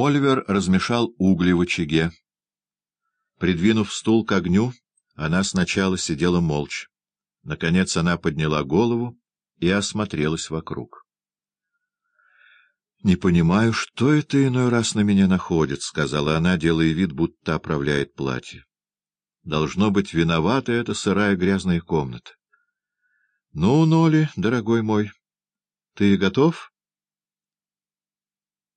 Оливер размешал угли в очаге. Придвинув стул к огню, она сначала сидела молча. Наконец она подняла голову и осмотрелась вокруг. — Не понимаю, что это иной раз на меня находит, — сказала она, делая вид, будто оправляет платье. — Должно быть, виновата эта сырая грязная комната. — Ну, Ноли, дорогой мой, ты готов? —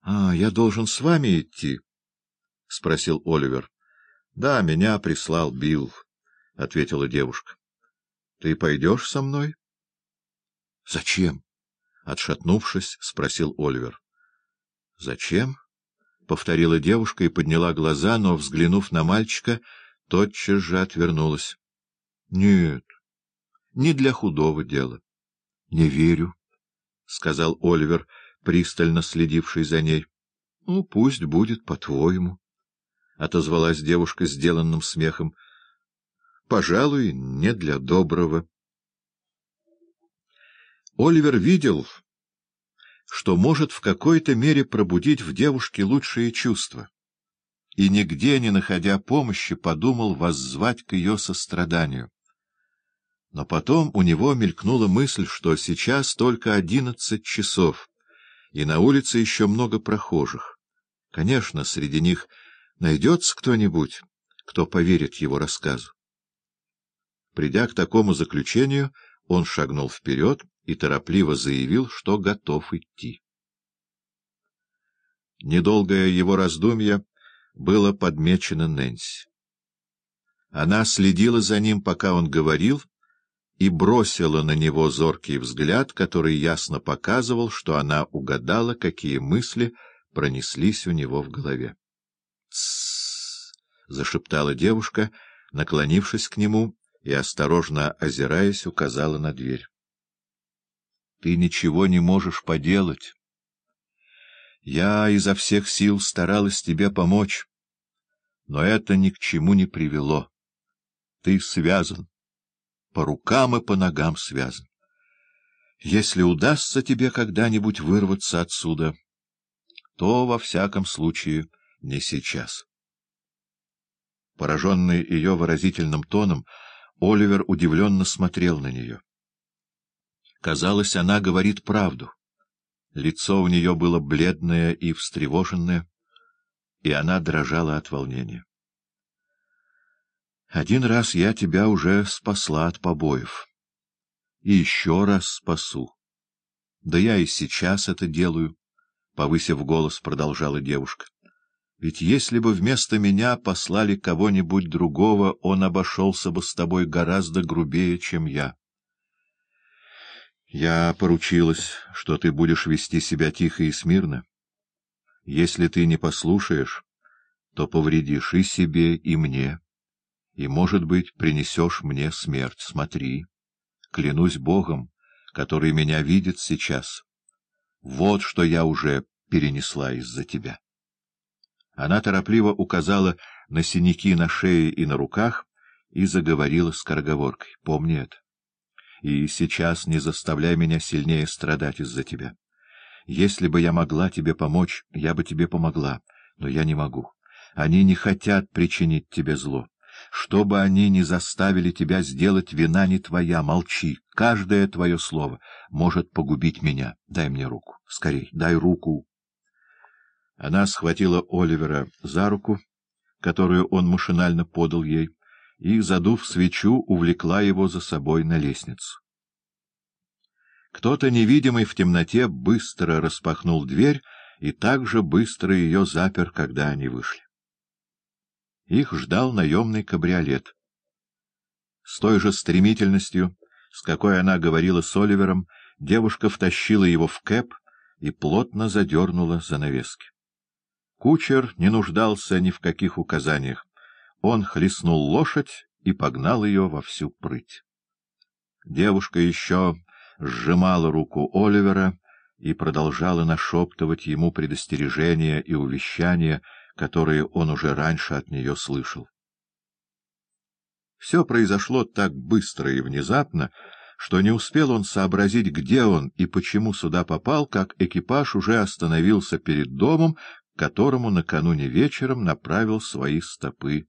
А, я должен с вами идти? — спросил Оливер. — Да, меня прислал Билл, — ответила девушка. — Ты пойдешь со мной? — Зачем? — отшатнувшись, спросил Оливер. — Зачем? — повторила девушка и подняла глаза, но, взглянув на мальчика, тотчас же отвернулась. — Нет, не для худого дела. — Не верю, — сказал Оливер, пристально следивший за ней. — Ну, пусть будет по-твоему, — отозвалась девушка сделанным смехом. — Пожалуй, не для доброго. Оливер видел, что может в какой-то мере пробудить в девушке лучшие чувства, и нигде, не находя помощи, подумал воззвать к ее состраданию. Но потом у него мелькнула мысль, что сейчас только одиннадцать часов, и на улице еще много прохожих. Конечно, среди них найдется кто-нибудь, кто поверит его рассказу. Придя к такому заключению, он шагнул вперед и торопливо заявил, что готов идти. Недолгое его раздумье было подмечено Нэнси. Она следила за ним, пока он говорил, и бросила на него зоркий взгляд, который ясно показывал, что она угадала, какие мысли пронеслись у него в голове. Зашептала девушка, наклонившись к нему и, осторожно озираясь, указала на дверь. «Ты ничего не можешь поделать. Я изо всех сил старалась тебе помочь, но это ни к чему не привело. Ты связан» по рукам и по ногам связан. Если удастся тебе когда-нибудь вырваться отсюда, то, во всяком случае, не сейчас. Пораженный ее выразительным тоном, Оливер удивленно смотрел на нее. Казалось, она говорит правду. Лицо у нее было бледное и встревоженное, и она дрожала от волнения. Один раз я тебя уже спасла от побоев. И еще раз спасу. Да я и сейчас это делаю, — повысив голос, продолжала девушка. Ведь если бы вместо меня послали кого-нибудь другого, он обошелся бы с тобой гораздо грубее, чем я. Я поручилась, что ты будешь вести себя тихо и смирно. Если ты не послушаешь, то повредишь и себе, и мне и, может быть, принесешь мне смерть. Смотри, клянусь Богом, который меня видит сейчас. Вот что я уже перенесла из-за тебя. Она торопливо указала на синяки на шее и на руках и заговорила скороговоркой. Помни это. И сейчас не заставляй меня сильнее страдать из-за тебя. Если бы я могла тебе помочь, я бы тебе помогла, но я не могу. Они не хотят причинить тебе зло. Что бы они ни заставили тебя сделать, вина не твоя, молчи. Каждое твое слово может погубить меня. Дай мне руку. Скорей, дай руку. Она схватила Оливера за руку, которую он машинально подал ей, и, задув свечу, увлекла его за собой на лестницу. Кто-то, невидимый в темноте, быстро распахнул дверь и так же быстро ее запер, когда они вышли. Их ждал наемный кабриолет. С той же стремительностью, с какой она говорила с Оливером, девушка втащила его в кэп и плотно задернула занавески. Кучер не нуждался ни в каких указаниях. Он хлестнул лошадь и погнал ее во всю прыть. Девушка еще сжимала руку Оливера и продолжала нашептывать ему предостережения и увещания, которые он уже раньше от нее слышал. Все произошло так быстро и внезапно, что не успел он сообразить, где он и почему сюда попал, как экипаж уже остановился перед домом, к которому накануне вечером направил свои стопы